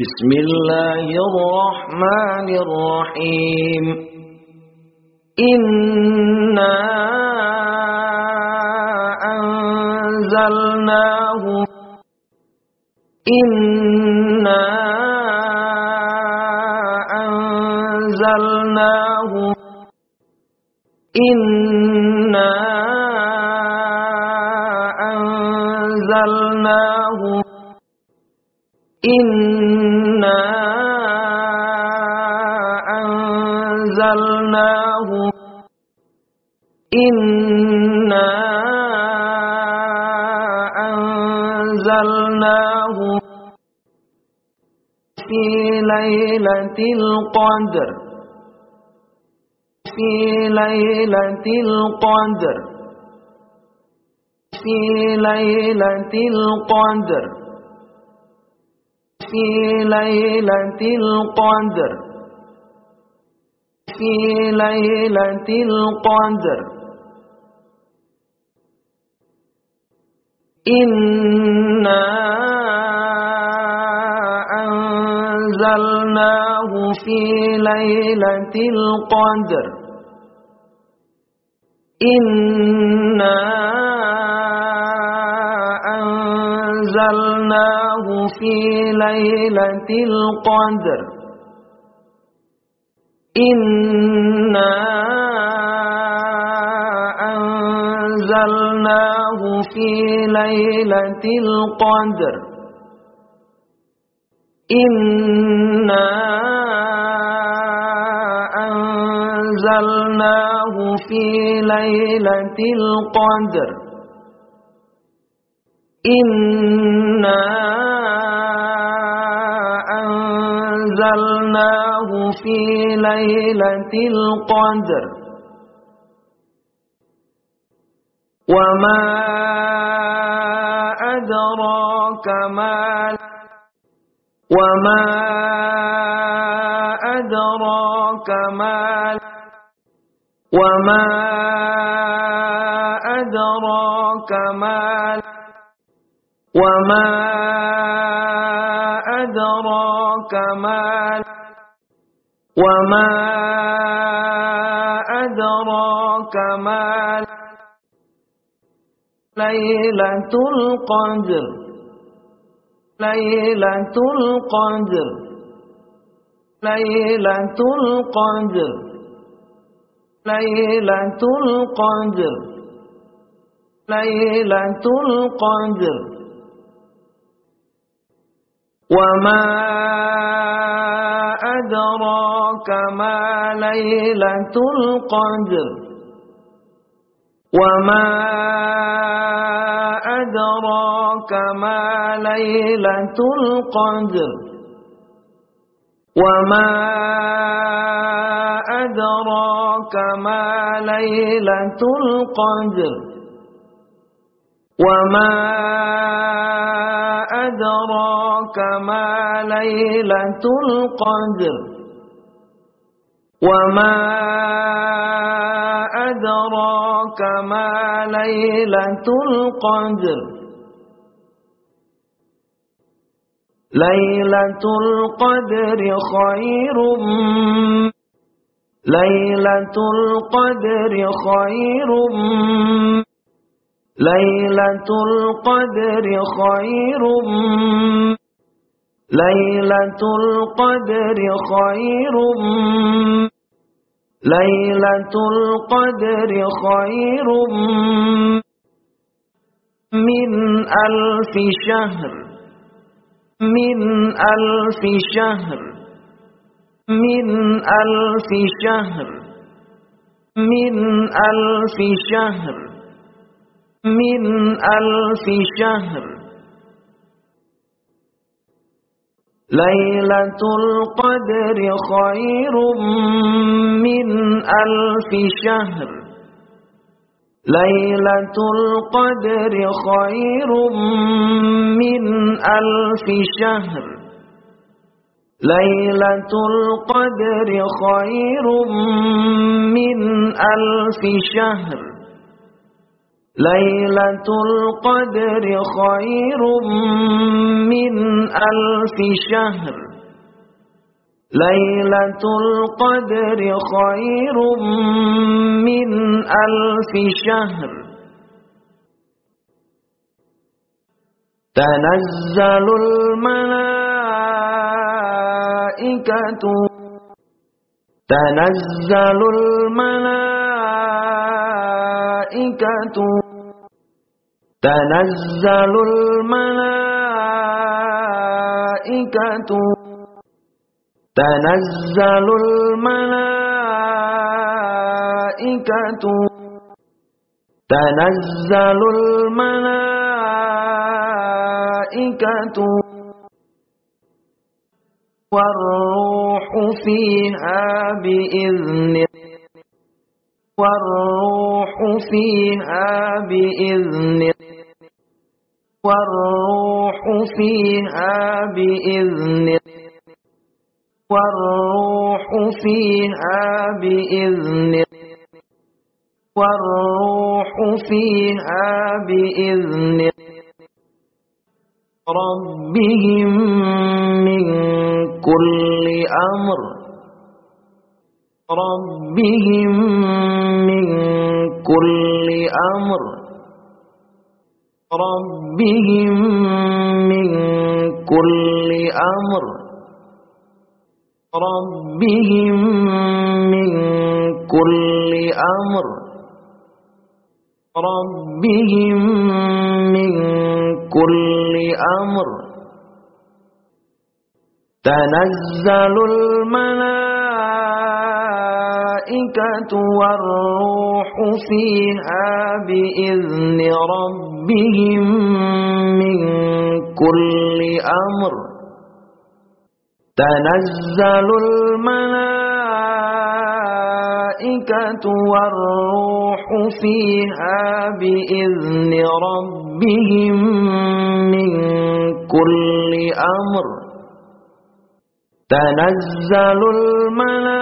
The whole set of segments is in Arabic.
بسم الله الرحمن الرحيم إنا أنزلناه إنا أنزلناه إنا أنزلناه إنا إنا أنزلناه في ليلة القدر في ليلة القدر في ليلة القدر في ليلة القدر في ليلة القدر إنا أنزلناه في ليلة القدر إنا أنزلناه في ليلة القدر إنا أنزلناه في ليلة القدر. إنا أنزلناه في ليلة القدر. إنا أنزلناه في ليلة القدر. وما أدراك ما وما أدراك ما وما أدراك ما وما أدراك ما وما أدراك ما ليلة القدر. ليلة القدر. ليلة القدر. ليلة القدر. ليلة القدر. وما أدراك ما ليلة القدر. وما أدراك ما ليلة القدر وما أدراك ما ليلة القدر وما أدراك ما ليلة القدر وما أدراك ما ليلة القدر. ليلة القدر خير ليلة القدر خير ليلة القدر خير ليلة القدر خير ليلة القدر خير من ألف شهر من ألف شهر من ألف شهر من ألف شهر من ألف شهر. ليلة القدر خير من ألف شهر. ليلة القدر خير من ألف شهر. ليلة القدر خير من ألف شهر. ليلة القدر خير من ألف شهر. ليلة القدر خير من ألف شهر. تنزل الملائكة. تنزل الملائكة. تنزل الملائكة. تنزل الملائكة. تنزل الملائكة. والروح فيها بإذن والروح فيها بإذن والروح فيها بإذن والروح فيها بإذن والروح فيها بإذن ربهم من كل أمر ربهم من كل أمر. ربهم من كل أمر. ربهم من كل أمر. ربهم من كل أمر. تنزل الملائكة والروح فيها بإذن ربهم من كل أمر. تنزل الملائكة والروح فيها بإذن ربهم من كل أمر. تنزل الملائكة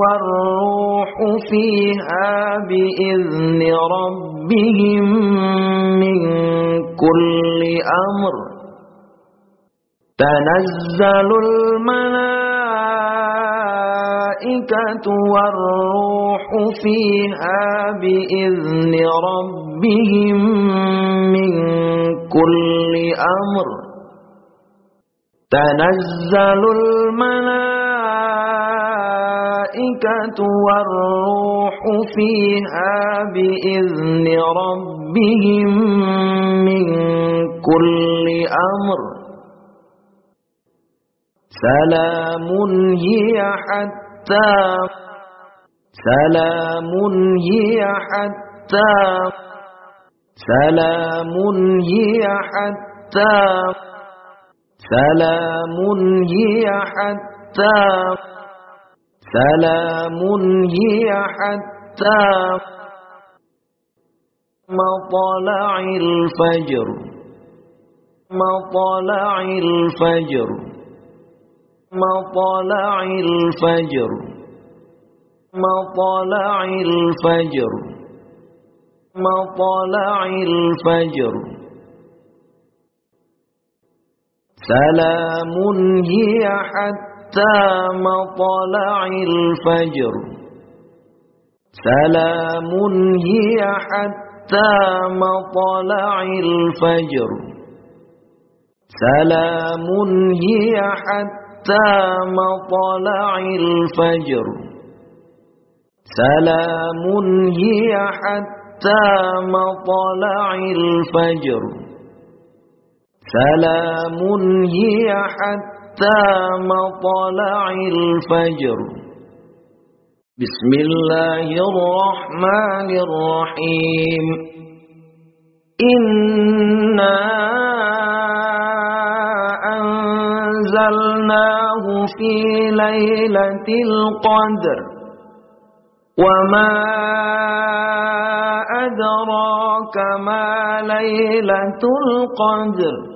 والروح فيها بإذن ربهم من كل أمر. تنزل الملائكة والروح فيها بإذن ربهم من كل أمر. تنزل الملائكة والروح فيها بإذن ربهم من كل أمر. سلام هي حتى سلام هي حتى سلام هي حتى سلام هي حتى سلام هي حتى مطلع الفجر مطلع الفجر مطلع الفجر مطلع الفجر مطلع الفجر. سلام هي حتى مطلع الفجر. سلام هي حتى مطلع الفجر. سلام هي حتى حتى مطلع الفجر. سلام هي حتى مطلع الفجر. سلام هي حتى مطلع الفجر. بسم الله الرحمن الرحيم. إِنَّا أنزلناه في ليلة القدر. وما أدراك ما ليلة القدر.